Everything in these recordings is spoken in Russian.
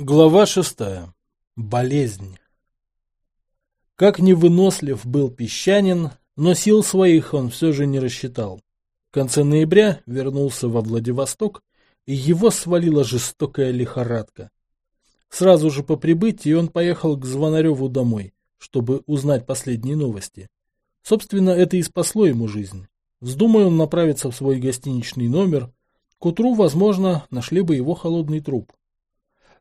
Глава шестая. Болезнь. Как невынослив был песчанин, но сил своих он все же не рассчитал. В конце ноября вернулся во Владивосток, и его свалила жестокая лихорадка. Сразу же по прибытии он поехал к Звонареву домой, чтобы узнать последние новости. Собственно, это и спасло ему жизнь. Вздумая он направиться в свой гостиничный номер, к утру, возможно, нашли бы его холодный труп.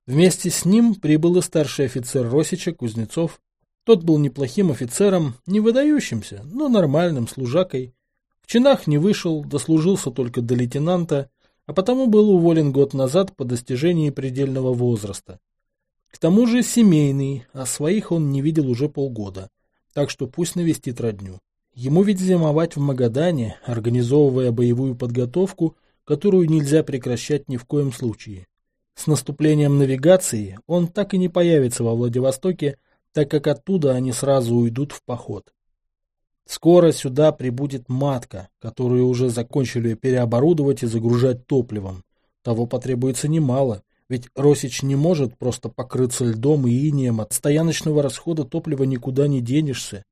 Вместе с ним прибыл и старший офицер Росича Кузнецов. Тот был неплохим офицером, не выдающимся, но нормальным служакой. В чинах не вышел, дослужился только до лейтенанта, а потому был уволен год назад по достижении предельного возраста. К тому же семейный, а своих он не видел уже полгода, так что пусть навестит родню. Ему ведь зимовать в Магадане, организовывая боевую подготовку, которую нельзя прекращать ни в коем случае. С наступлением навигации он так и не появится во Владивостоке, так как оттуда они сразу уйдут в поход. Скоро сюда прибудет матка, которую уже закончили переоборудовать и загружать топливом. Того потребуется немало, ведь Росич не может просто покрыться льдом и инеем, от стояночного расхода топлива никуда не денешься.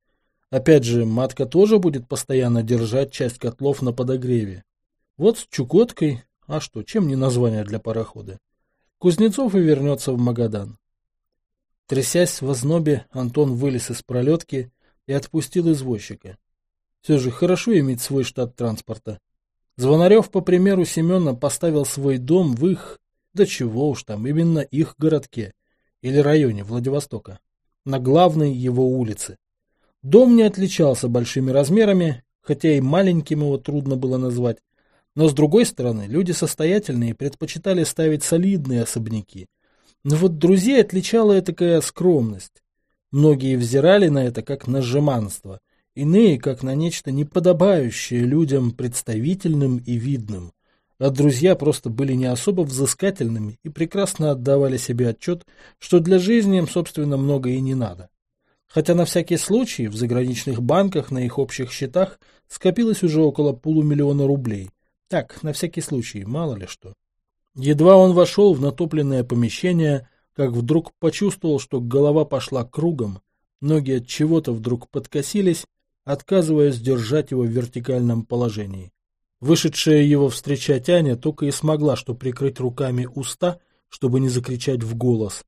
Опять же, матка тоже будет постоянно держать часть котлов на подогреве. Вот с Чукоткой, а что, чем не название для парохода? Кузнецов и вернется в Магадан. Трясясь в ознобе, Антон вылез из пролетки и отпустил извозчика. Все же хорошо иметь свой штат транспорта. Звонарев, по примеру Семена, поставил свой дом в их, да чего уж там, именно их городке или районе Владивостока, на главной его улице. Дом не отличался большими размерами, хотя и маленьким его трудно было назвать, но с другой стороны, люди состоятельные предпочитали ставить солидные особняки. Но вот друзей отличала такая скромность. Многие взирали на это как на жеманство, иные как на нечто неподобающее людям представительным и видным. А друзья просто были не особо взыскательными и прекрасно отдавали себе отчет, что для жизни им, собственно, много и не надо. Хотя на всякий случай в заграничных банках на их общих счетах скопилось уже около полумиллиона рублей, так, на всякий случай, мало ли что. Едва он вошел в натопленное помещение, как вдруг почувствовал, что голова пошла кругом, ноги от чего-то вдруг подкосились, отказываясь держать его в вертикальном положении. Вышедшая его встречать Аня только и смогла что прикрыть руками уста, чтобы не закричать в голос.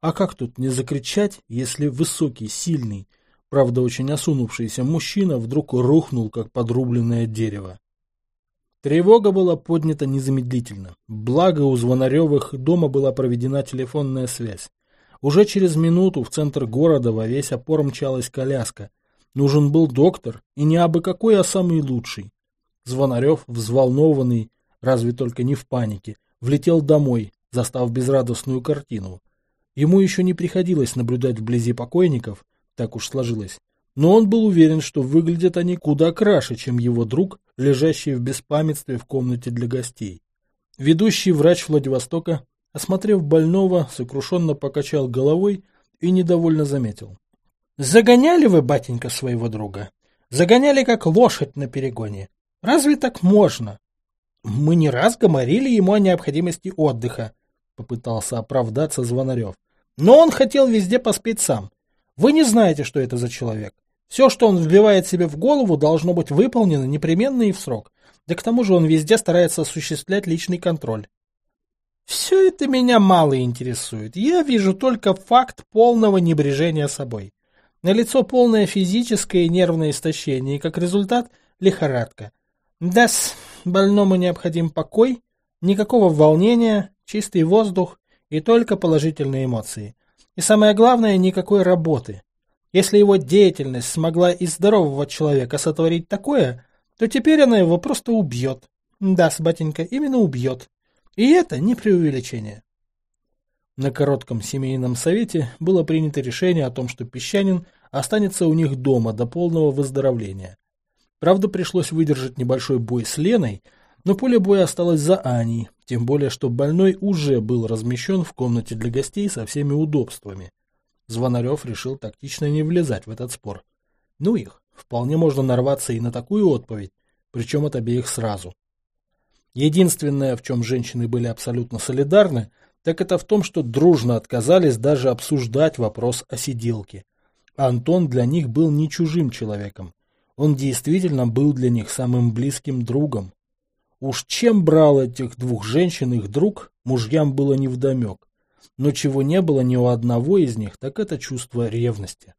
А как тут не закричать, если высокий, сильный, правда очень осунувшийся мужчина вдруг рухнул, как подрубленное дерево? Тревога была поднята незамедлительно. Благо у Звонаревых дома была проведена телефонная связь. Уже через минуту в центр города во весь опор мчалась коляска. Нужен был доктор, и не абы какой, а самый лучший. Звонарев, взволнованный, разве только не в панике, влетел домой, застав безрадостную картину. Ему еще не приходилось наблюдать вблизи покойников, так уж сложилось, но он был уверен, что выглядят они куда краше, чем его друг, лежащий в беспамятстве в комнате для гостей. Ведущий врач Владивостока, осмотрев больного, сокрушенно покачал головой и недовольно заметил. — Загоняли вы, батенька, своего друга? Загоняли, как лошадь на перегоне. Разве так можно? Мы не раз говорили ему о необходимости отдыха, — попытался оправдаться Звонарев. Но он хотел везде поспеть сам. Вы не знаете, что это за человек. Все, что он вбивает себе в голову, должно быть выполнено непременно и в срок. Да к тому же он везде старается осуществлять личный контроль. Все это меня мало интересует. Я вижу только факт полного небрежения собой. На лицо полное физическое и нервное истощение, и как результат – лихорадка. да больному необходим покой, никакого волнения, чистый воздух и только положительные эмоции. И самое главное – никакой работы – если его деятельность смогла из здорового человека сотворить такое, то теперь она его просто убьет. Да, батенька, именно убьет. И это не преувеличение. На коротком семейном совете было принято решение о том, что песчанин останется у них дома до полного выздоровления. Правда, пришлось выдержать небольшой бой с Леной, но поле боя осталось за Аней, тем более, что больной уже был размещен в комнате для гостей со всеми удобствами. Звонарев решил тактично не влезать в этот спор. Ну их, вполне можно нарваться и на такую отповедь, причем от обеих сразу. Единственное, в чем женщины были абсолютно солидарны, так это в том, что дружно отказались даже обсуждать вопрос о сиделке. А Антон для них был не чужим человеком. Он действительно был для них самым близким другом. Уж чем брал этих двух женщин их друг, мужьям было невдомек. Но чего не было ни у одного из них, так это чувство ревности.